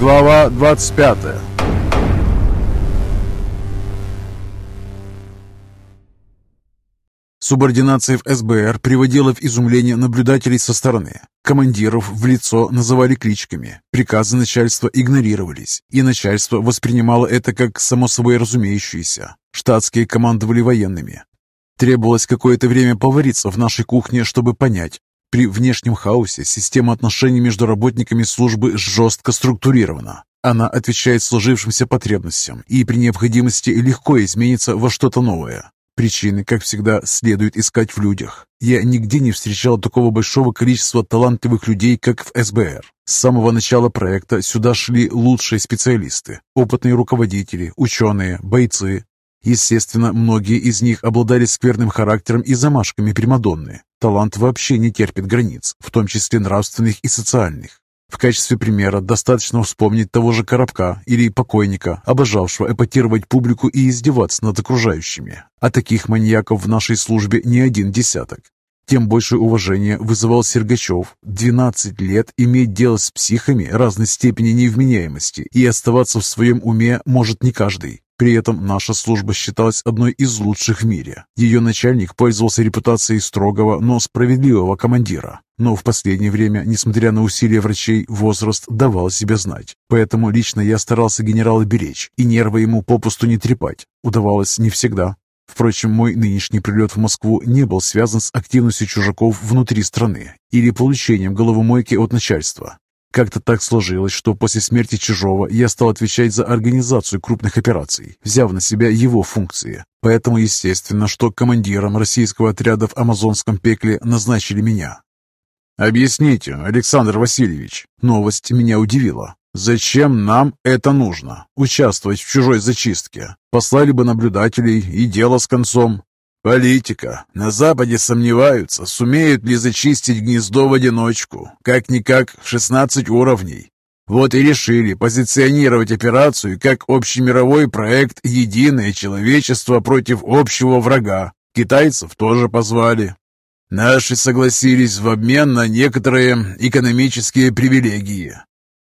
Глава 25 Субординация в СБР приводила в изумление наблюдателей со стороны. Командиров в лицо называли кличками, приказы начальства игнорировались, и начальство воспринимало это как само собой разумеющееся. Штатские командовали военными. Требовалось какое-то время повариться в нашей кухне, чтобы понять, при внешнем хаосе система отношений между работниками службы жестко структурирована. Она отвечает сложившимся потребностям и при необходимости легко изменится во что-то новое. Причины, как всегда, следует искать в людях. Я нигде не встречал такого большого количества талантливых людей, как в СБР. С самого начала проекта сюда шли лучшие специалисты, опытные руководители, ученые, бойцы, Естественно, многие из них обладали скверным характером и замашками Примадонны. Талант вообще не терпит границ, в том числе нравственных и социальных. В качестве примера достаточно вспомнить того же Коробка или покойника, обожавшего эпатировать публику и издеваться над окружающими. А таких маньяков в нашей службе не один десяток. Тем больше уважения вызывал Сергачев. 12 лет иметь дело с психами разной степени невменяемости и оставаться в своем уме может не каждый. При этом наша служба считалась одной из лучших в мире. Ее начальник пользовался репутацией строгого, но справедливого командира. Но в последнее время, несмотря на усилия врачей, возраст давал себя знать. Поэтому лично я старался генерала беречь и нервы ему попусту не трепать. Удавалось не всегда. Впрочем, мой нынешний прилет в Москву не был связан с активностью чужаков внутри страны или получением головомойки от начальства. Как-то так сложилось, что после смерти Чижова я стал отвечать за организацию крупных операций, взяв на себя его функции. Поэтому естественно, что командиром российского отряда в Амазонском пекле назначили меня. «Объясните, Александр Васильевич». Новость меня удивила. «Зачем нам это нужно? Участвовать в чужой зачистке? Послали бы наблюдателей и дело с концом. Политика. На Западе сомневаются, сумеют ли зачистить гнездо в одиночку. Как-никак 16 уровней. Вот и решили позиционировать операцию как общемировой проект «Единое человечество против общего врага». Китайцев тоже позвали. Наши согласились в обмен на некоторые экономические привилегии.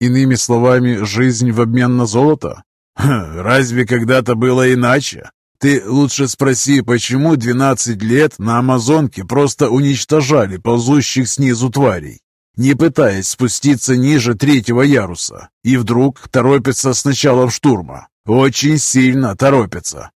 Иными словами, жизнь в обмен на золото? Ха, разве когда-то было иначе? Ты лучше спроси, почему 12 лет на Амазонке просто уничтожали ползущих снизу тварей, не пытаясь спуститься ниже третьего яруса, и вдруг торопятся с началом штурма. Очень сильно торопятся.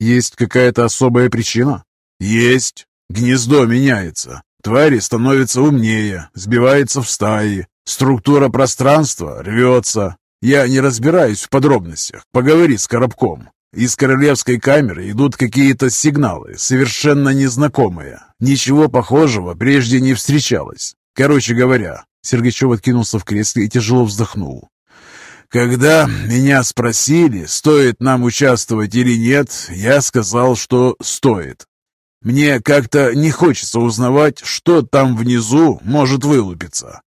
Есть какая-то особая причина? Есть. Гнездо меняется. Твари становятся умнее, сбиваются в стаи. Структура пространства рвется. Я не разбираюсь в подробностях. Поговори с Коробком. Из королевской камеры идут какие-то сигналы, совершенно незнакомые. Ничего похожего прежде не встречалось. Короче говоря, Сергачев откинулся в кресле и тяжело вздохнул. Когда меня спросили, стоит нам участвовать или нет, я сказал, что стоит. Мне как-то не хочется узнавать, что там внизу может вылупиться.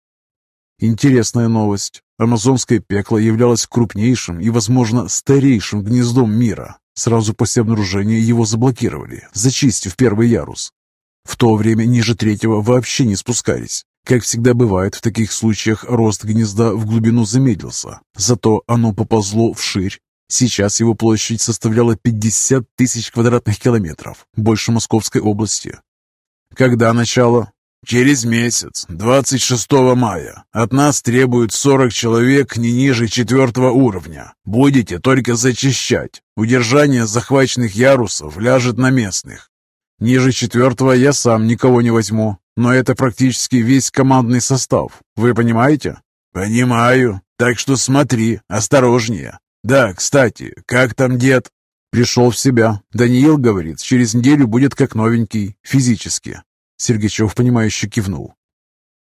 Интересная новость. Амазонское пекло являлось крупнейшим и, возможно, старейшим гнездом мира. Сразу после обнаружения его заблокировали, зачистив первый ярус. В то время ниже третьего вообще не спускались. Как всегда бывает в таких случаях, рост гнезда в глубину замедлился, зато оно поползло вширь. Сейчас его площадь составляла 50 тысяч квадратных километров, больше Московской области. Когда начало? Через месяц, 26 мая, от нас требуют 40 человек не ниже четвертого уровня. Будете только зачищать. Удержание захваченных ярусов ляжет на местных. Ниже четвертого я сам никого не возьму, но это практически весь командный состав. Вы понимаете? Понимаю. Так что смотри, осторожнее. Да, кстати, как там дед? Пришел в себя. Даниил говорит, через неделю будет как новенький, физически. Сергачев, понимающе кивнул.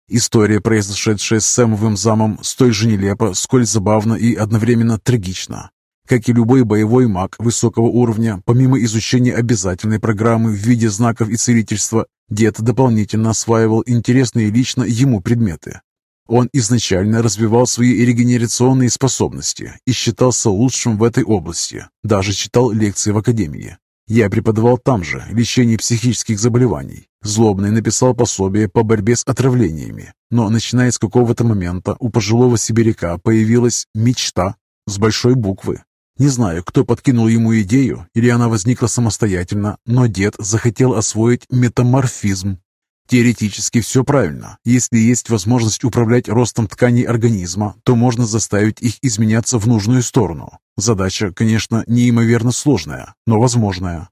История, произошедшая с Сэмовым замом, столь же нелепа, сколь забавна и одновременно трагична. Как и любой боевой маг высокого уровня, помимо изучения обязательной программы в виде знаков и целительства, дед дополнительно осваивал интересные лично ему предметы. Он изначально развивал свои регенерационные способности и считался лучшим в этой области, даже читал лекции в академии. Я преподавал там же лечение психических заболеваний. Злобный написал пособие по борьбе с отравлениями, но начиная с какого-то момента у пожилого сибиряка появилась мечта с большой буквы. Не знаю, кто подкинул ему идею, или она возникла самостоятельно, но дед захотел освоить метаморфизм. Теоретически все правильно. Если есть возможность управлять ростом тканей организма, то можно заставить их изменяться в нужную сторону. Задача, конечно, неимоверно сложная, но возможная.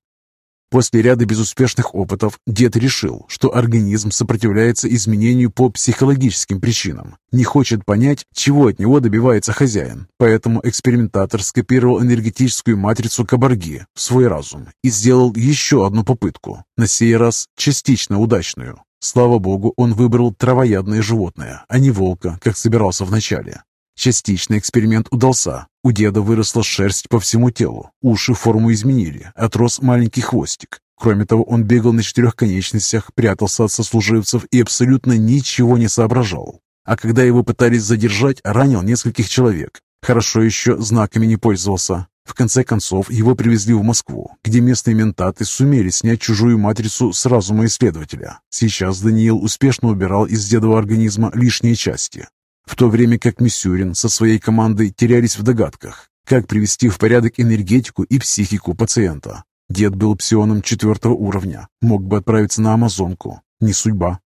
После ряда безуспешных опытов дед решил, что организм сопротивляется изменению по психологическим причинам, не хочет понять, чего от него добивается хозяин. Поэтому экспериментатор скопировал энергетическую матрицу Кабарги в свой разум и сделал еще одну попытку, на сей раз частично удачную. Слава богу, он выбрал травоядное животное, а не волка, как собирался вначале. Частично эксперимент удался. У деда выросла шерсть по всему телу, уши форму изменили, отрос маленький хвостик. Кроме того, он бегал на четырех конечностях, прятался от сослуживцев и абсолютно ничего не соображал. А когда его пытались задержать, ранил нескольких человек. Хорошо еще знаками не пользовался. В конце концов, его привезли в Москву, где местные ментаты сумели снять чужую матрицу с разума исследователя. Сейчас Даниил успешно убирал из дедового организма лишние части, в то время как Мисюрин со своей командой терялись в догадках, как привести в порядок энергетику и психику пациента. Дед был псионом четвертого уровня, мог бы отправиться на Амазонку. Не судьба.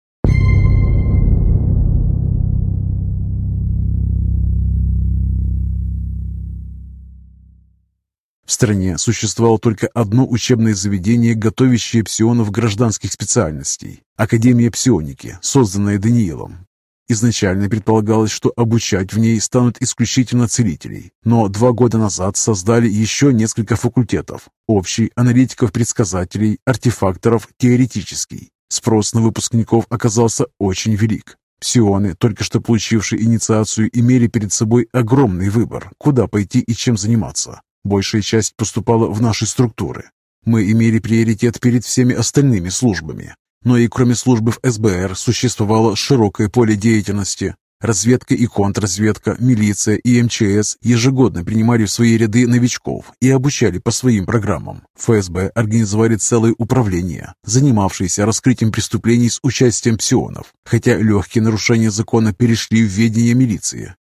В стране существовало только одно учебное заведение, готовящее псионов гражданских специальностей – Академия псионики, созданная Даниилом. Изначально предполагалось, что обучать в ней станут исключительно целителей, но два года назад создали еще несколько факультетов – общий, аналитиков-предсказателей, артефакторов, теоретический. Спрос на выпускников оказался очень велик. Псионы, только что получившие инициацию, имели перед собой огромный выбор, куда пойти и чем заниматься. Большая часть поступала в наши структуры. Мы имели приоритет перед всеми остальными службами, но и кроме службы в СБР существовало широкое поле деятельности. Разведка и контрразведка, милиция и МЧС ежегодно принимали в свои ряды новичков и обучали по своим программам. ФСБ организовали целое управление, занимавшееся раскрытием преступлений с участием псионов, хотя легкие нарушения закона перешли в ведение милиции.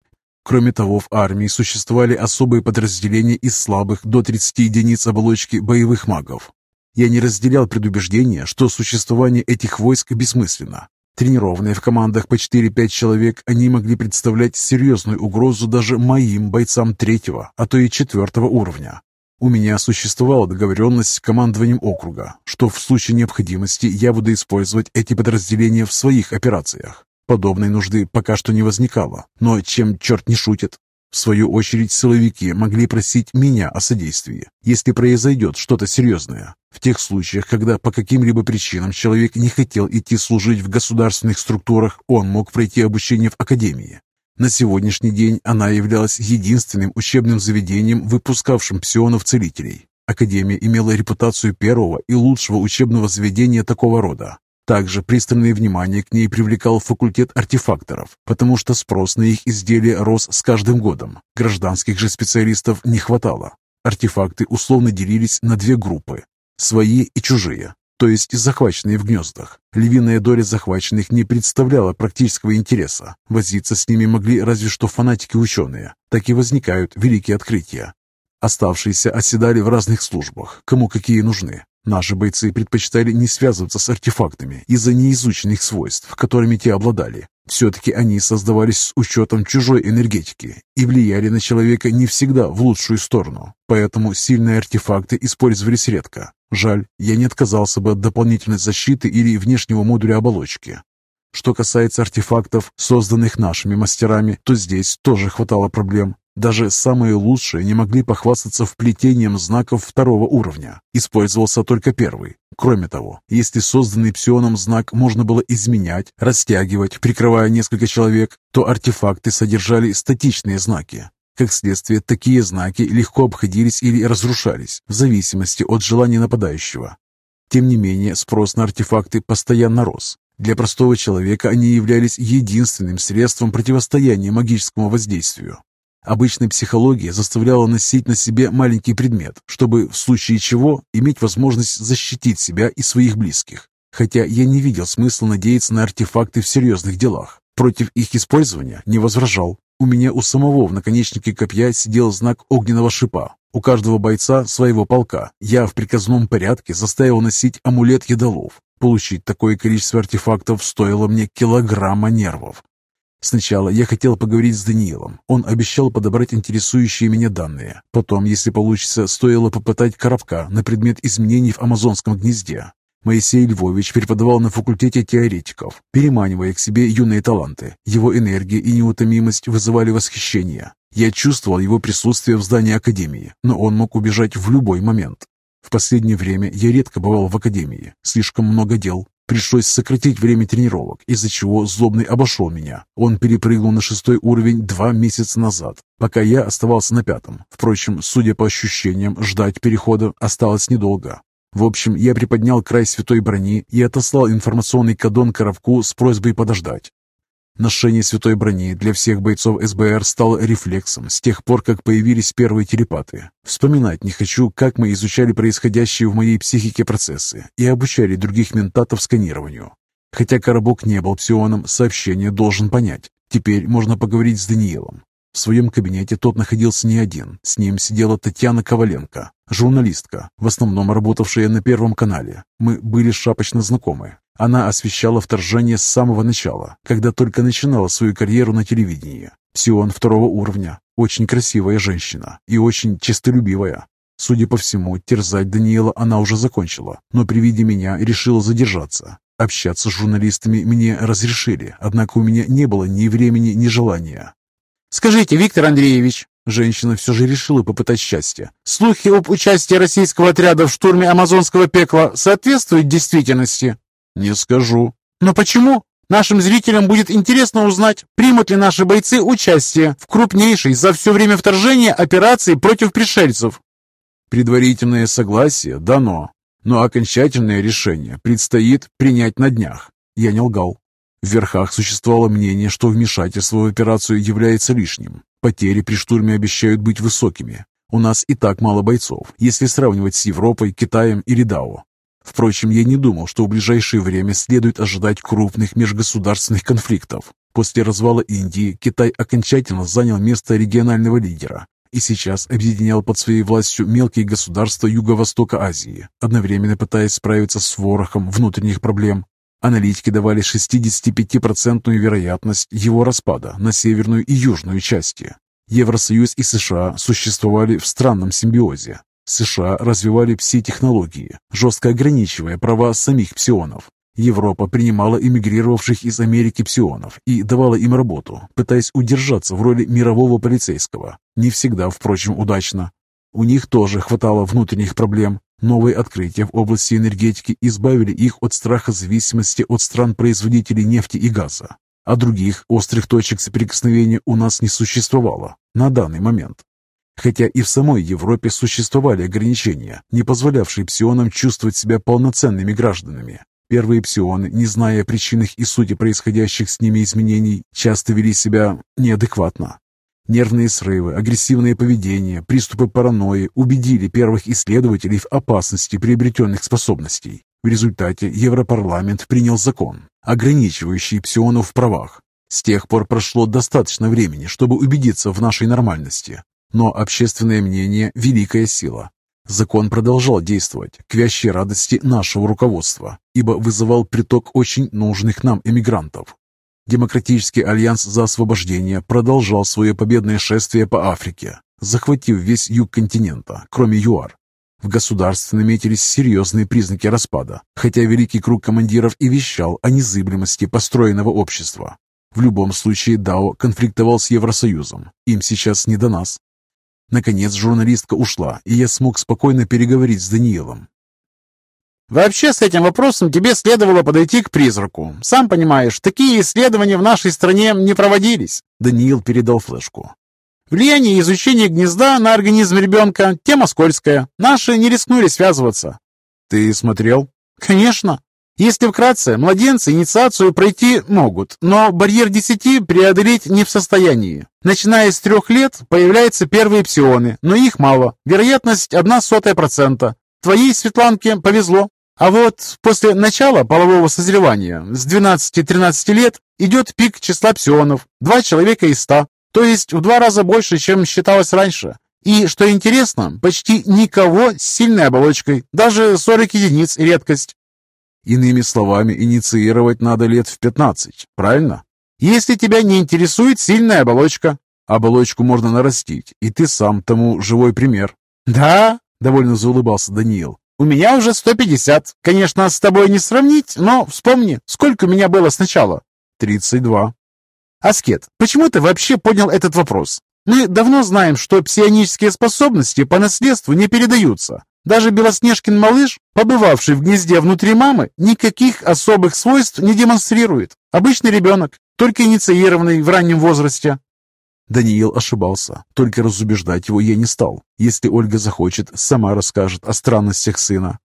Кроме того, в армии существовали особые подразделения из слабых до 30 единиц оболочки боевых магов, я не разделял предубеждения, что существование этих войск бессмысленно. Тренированные в командах по 4-5 человек, они могли представлять серьезную угрозу даже моим бойцам третьего, а то и четвертого уровня. У меня существовала договоренность с командованием округа, что в случае необходимости я буду использовать эти подразделения в своих операциях. Подобной нужды пока что не возникало, но чем черт не шутит, в свою очередь, силовики могли просить меня о содействии, если произойдет что-то серьезное. В тех случаях, когда по каким-либо причинам человек не хотел идти служить в государственных структурах, он мог пройти обучение в академии. На сегодняшний день она являлась единственным учебным заведением, выпускавшим псионов-целителей. Академия имела репутацию первого и лучшего учебного заведения такого рода. Также пристальное внимание к ней привлекал факультет артефакторов, потому что спрос на их изделия рос с каждым годом. Гражданских же специалистов не хватало. Артефакты условно делились на две группы – свои и чужие, то есть захваченные в гнездах. Львиная доля захваченных не представляла практического интереса. Возиться с ними могли разве что фанатики-ученые. Так и возникают великие открытия. Оставшиеся оседали в разных службах, кому какие нужны. Наши бойцы предпочитали не связываться с артефактами из-за неизученных свойств, которыми те обладали. Все-таки они создавались с учетом чужой энергетики и влияли на человека не всегда в лучшую сторону, поэтому сильные артефакты использовались редко. Жаль, я не отказался бы от дополнительной защиты или внешнего модуля оболочки. Что касается артефактов, созданных нашими мастерами, то здесь тоже хватало проблем. Даже самые лучшие не могли похвастаться вплетением знаков второго уровня. Использовался только первый. Кроме того, если созданный псионом знак можно было изменять, растягивать, прикрывая несколько человек, то артефакты содержали статичные знаки. Как следствие, такие знаки легко обходились или разрушались, в зависимости от желания нападающего. Тем не менее, спрос на артефакты постоянно рос. Для простого человека они являлись единственным средством противостояния магическому воздействию. Обычная психология заставляла носить на себе маленький предмет, чтобы в случае чего иметь возможность защитить себя и своих близких. хотя я не видел смысла надеяться на артефакты в серьезных делах. Против их использования не возражал. У меня у самого в наконечнике копья сидел знак огненного шипа. У каждого бойца своего полка я в приказном порядке заставил носить амулет едолов. Получить такое количество артефактов стоило мне килограмма нервов. Сначала я хотел поговорить с Даниилом. Он обещал подобрать интересующие меня данные. Потом, если получится, стоило попытать коробка на предмет изменений в амазонском гнезде. Моисей Львович преподавал на факультете теоретиков, переманивая к себе юные таланты. Его энергия и неутомимость вызывали восхищение. Я чувствовал его присутствие в здании Академии, но он мог убежать в любой момент. В последнее время я редко бывал в Академии, слишком много дел. Пришлось сократить время тренировок, из-за чего злобный обошел меня. Он перепрыгнул на шестой уровень два месяца назад, пока я оставался на пятом. Впрочем, судя по ощущениям, ждать перехода осталось недолго. В общем, я приподнял край святой брони и отослал информационный кадон Коровку с просьбой подождать. Ношение святой брони для всех бойцов СБР стало рефлексом с тех пор, как появились первые телепаты. Вспоминать не хочу, как мы изучали происходящие в моей психике процессы и обучали других ментатов сканированию. Хотя Коробок не был псионом, сообщение должен понять. Теперь можно поговорить с Даниилом. В своем кабинете тот находился не один. С ним сидела Татьяна Коваленко, журналистка, в основном работавшая на Первом канале. Мы были шапочно знакомы. Она освещала вторжение с самого начала, когда только начинала свою карьеру на телевидении. Псион второго уровня, очень красивая женщина и очень честолюбивая. Судя по всему, терзать Даниэла она уже закончила, но при виде меня решила задержаться. Общаться с журналистами мне разрешили, однако у меня не было ни времени, ни желания. «Скажите, Виктор Андреевич», женщина все же решила попытать счастье, «слухи об участии российского отряда в штурме амазонского пекла соответствуют действительности?» «Не скажу». «Но почему? Нашим зрителям будет интересно узнать, примут ли наши бойцы участие в крупнейшей за все время вторжения операции против пришельцев». Предварительное согласие дано, но окончательное решение предстоит принять на днях. Я не лгал. В верхах существовало мнение, что вмешательство в операцию является лишним. Потери при штурме обещают быть высокими. У нас и так мало бойцов, если сравнивать с Европой, Китаем или Дао. Впрочем, я не думал, что в ближайшее время следует ожидать крупных межгосударственных конфликтов. После развала Индии Китай окончательно занял место регионального лидера и сейчас объединял под своей властью мелкие государства Юго-Востока Азии, одновременно пытаясь справиться с ворохом внутренних проблем. Аналитики давали 65% вероятность его распада на северную и южную части. Евросоюз и США существовали в странном симбиозе, США развивали пси-технологии, жестко ограничивая права самих псионов. Европа принимала эмигрировавших из Америки псионов и давала им работу, пытаясь удержаться в роли мирового полицейского. Не всегда, впрочем, удачно. У них тоже хватало внутренних проблем. Новые открытия в области энергетики избавили их от страха зависимости от стран-производителей нефти и газа. А других острых точек соприкосновения у нас не существовало на данный момент. Хотя и в самой Европе существовали ограничения, не позволявшие псионам чувствовать себя полноценными гражданами. Первые псионы, не зная о причинах и сути происходящих с ними изменений, часто вели себя неадекватно. Нервные срывы, агрессивное поведение, приступы паранойи убедили первых исследователей в опасности приобретенных способностей. В результате Европарламент принял закон, ограничивающий псионов в правах. С тех пор прошло достаточно времени, чтобы убедиться в нашей нормальности. Но общественное мнение – великая сила. Закон продолжал действовать к вящей радости нашего руководства, ибо вызывал приток очень нужных нам эмигрантов. Демократический альянс за освобождение продолжал свое победное шествие по Африке, захватив весь юг континента, кроме ЮАР. В государстве наметились серьезные признаки распада, хотя Великий Круг командиров и вещал о незыблемости построенного общества. В любом случае Дао конфликтовал с Евросоюзом. Им сейчас не до нас. Наконец журналистка ушла, и я смог спокойно переговорить с Даниилом. «Вообще с этим вопросом тебе следовало подойти к призраку. Сам понимаешь, такие исследования в нашей стране не проводились», — Даниил передал флешку. «Влияние изучения гнезда на организм ребенка — тема скользкая. Наши не рискнули связываться». «Ты смотрел?» «Конечно. Если вкратце, младенцы инициацию пройти могут, но барьер 10 преодолеть не в состоянии. Начиная с трех лет появляются первые псионы, но их мало. Вероятность одна сотая процента. Твоей Светланке повезло. А вот после начала полового созревания с 12-13 лет идет пик числа псионов, два человека из ста, то есть в два раза больше, чем считалось раньше. И, что интересно, почти никого с сильной оболочкой, даже 40 единиц редкость. Иными словами, инициировать надо лет в 15, правильно? Если тебя не интересует сильная оболочка. Оболочку можно нарастить, и ты сам тому живой пример. Да, довольно заулыбался Даниил. У меня уже 150. Конечно, с тобой не сравнить, но вспомни, сколько у меня было сначала? 32. Аскет, почему ты вообще поднял этот вопрос? Мы давно знаем, что псионические способности по наследству не передаются. Даже Белоснежкин малыш, побывавший в гнезде внутри мамы, никаких особых свойств не демонстрирует. Обычный ребенок, только инициированный в раннем возрасте. Даниил ошибался, только разубеждать его я не стал. Если Ольга захочет, сама расскажет о странностях сына.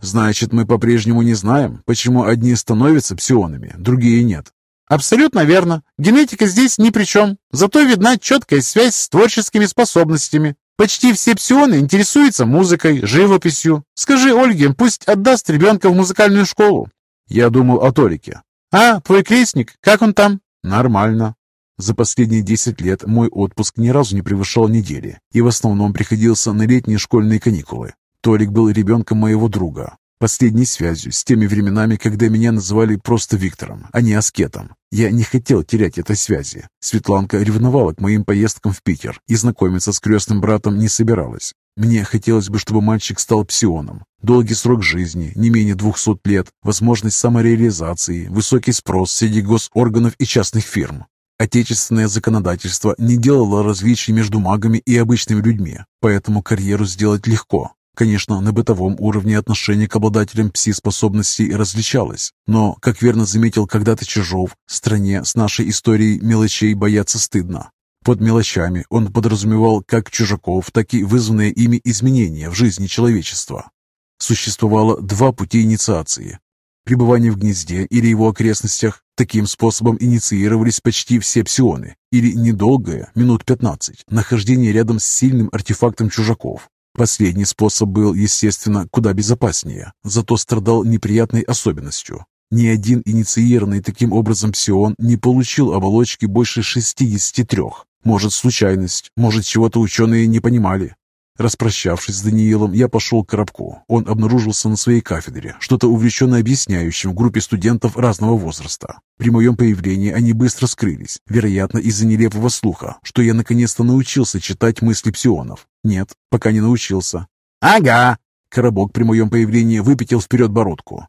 Значит, мы по-прежнему не знаем, почему одни становятся псионами, другие нет. Абсолютно верно. Генетика здесь ни при чем. Зато видна четкая связь с творческими способностями. Почти все псионы интересуются музыкой, живописью. Скажи Ольге, пусть отдаст ребенка в музыкальную школу. Я думал о Торике. А, твой крестник, как он там? Нормально. За последние 10 лет мой отпуск ни разу не превышал недели и в основном приходился на летние школьные каникулы. Торик был ребенком моего друга, последней связью с теми временами, когда меня называли просто Виктором, а не Аскетом. Я не хотел терять этой связи. Светланка ревновала к моим поездкам в Питер и знакомиться с крестным братом не собиралась. Мне хотелось бы, чтобы мальчик стал псионом. Долгий срок жизни, не менее 200 лет, возможность самореализации, высокий спрос среди госорганов и частных фирм. Отечественное законодательство не делало различий между магами и обычными людьми, поэтому карьеру сделать легко. Конечно, на бытовом уровне отношение к обладателям пси-способностей различалось, но, как верно заметил когда-то Чижов, стране с нашей историей мелочей бояться стыдно. Под мелочами он подразумевал как чужаков, так и вызванные ими изменения в жизни человечества. Существовало два пути инициации пребывание в гнезде или его окрестностях. Таким способом инициировались почти все псионы, или недолгое, минут 15, нахождение рядом с сильным артефактом чужаков. Последний способ был, естественно, куда безопаснее, зато страдал неприятной особенностью. Ни один инициированный таким образом псион не получил оболочки больше 63. Может, случайность, может, чего-то ученые не понимали. Распрощавшись с Даниилом, я пошел к Коробку. Он обнаружился на своей кафедре, что-то увлеченно объясняющим в группе студентов разного возраста. При моем появлении они быстро скрылись, вероятно, из-за нелепого слуха, что я наконец-то научился читать мысли псионов. Нет, пока не научился. «Ага!» Коробок при моем появлении выпятил вперед бородку.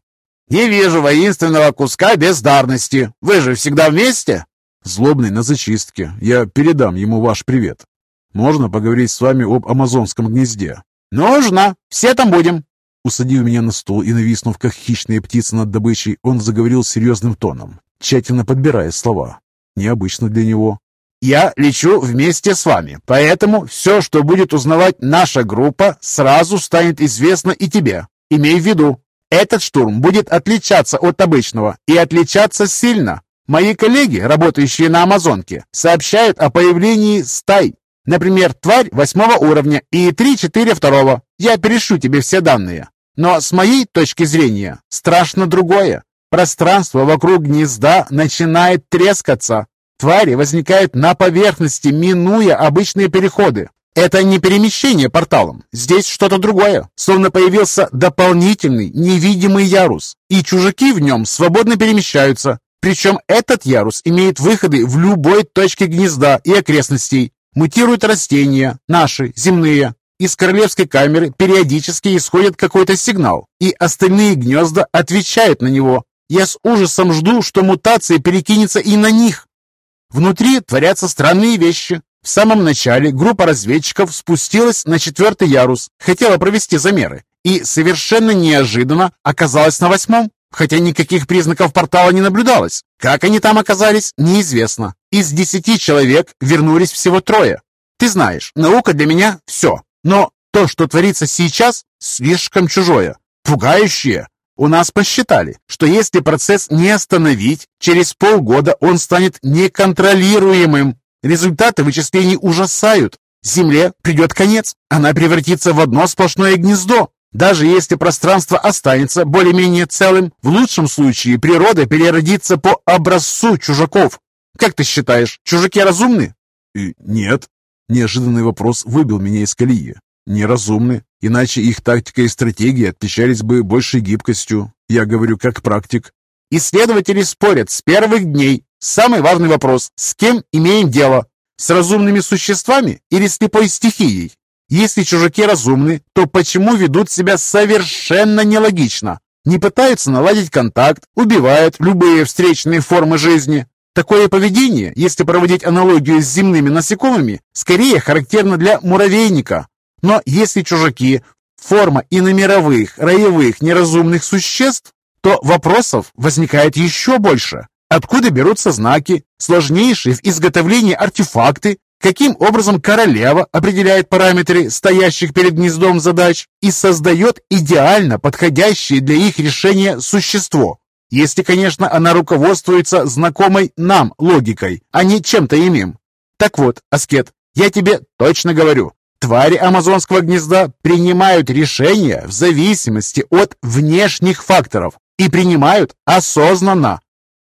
«Не вижу воинственного куска бездарности. Вы же всегда вместе?» «Злобный на зачистке. Я передам ему ваш привет. Можно поговорить с вами об амазонском гнезде?» «Нужно! Все там будем!» Усадив меня на стул и нависнув, как хищная птица над добычей, он заговорил серьезным тоном, тщательно подбирая слова. Необычно для него. «Я лечу вместе с вами, поэтому все, что будет узнавать наша группа, сразу станет известно и тебе. Имей в виду, этот штурм будет отличаться от обычного и отличаться сильно. Мои коллеги, работающие на Амазонке, сообщают о появлении стай, Например, тварь восьмого уровня и три-четыре второго. Я перешлю тебе все данные. Но с моей точки зрения страшно другое. Пространство вокруг гнезда начинает трескаться. Твари возникают на поверхности, минуя обычные переходы. Это не перемещение порталом. Здесь что-то другое. Словно появился дополнительный, невидимый ярус. И чужаки в нем свободно перемещаются. Причем этот ярус имеет выходы в любой точке гнезда и окрестностей. Мутируют растения, наши, земные. Из королевской камеры периодически исходит какой-то сигнал, и остальные гнезда отвечают на него. Я с ужасом жду, что мутация перекинется и на них. Внутри творятся странные вещи. В самом начале группа разведчиков спустилась на четвертый ярус, хотела провести замеры, и совершенно неожиданно оказалась на восьмом, хотя никаких признаков портала не наблюдалось. Как они там оказались, неизвестно. Из десяти человек вернулись всего трое. Ты знаешь, наука для меня – все. Но то, что творится сейчас, слишком чужое, пугающее. У нас посчитали, что если процесс не остановить, через полгода он станет неконтролируемым. Результаты вычислений ужасают. Земле придет конец. Она превратится в одно сплошное гнездо. Даже если пространство останется более-менее целым, в лучшем случае природа переродится по образцу чужаков. Как ты считаешь, чужаки разумны? И нет. Неожиданный вопрос выбил меня из колеи. Неразумны, иначе их тактика и стратегия отличались бы большей гибкостью. Я говорю как практик. Исследователи спорят с первых дней. Самый важный вопрос – с кем имеем дело? С разумными существами или слепой стихией? Если чужаки разумны, то почему ведут себя совершенно нелогично? Не пытаются наладить контакт, убивают любые встречные формы жизни. Такое поведение, если проводить аналогию с земными насекомыми, скорее характерно для муравейника. Но если чужаки – форма иномировых, роевых, неразумных существ, то вопросов возникает еще больше. Откуда берутся знаки, сложнейшие в изготовлении артефакты, каким образом королева определяет параметры стоящих перед гнездом задач и создает идеально подходящее для их решения существо. Если, конечно, она руководствуется знакомой нам логикой, а не чем-то иным. Так вот, Аскет, я тебе точно говорю, твари амазонского гнезда принимают решения в зависимости от внешних факторов и принимают осознанно.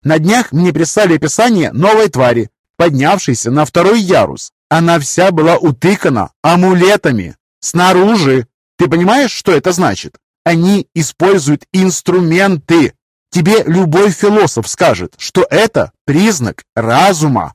На днях мне прислали описание новой твари, поднявшейся на второй ярус. Она вся была утыкана амулетами. Снаружи. Ты понимаешь, что это значит? Они используют инструменты. Тебе любой философ скажет, что это признак разума.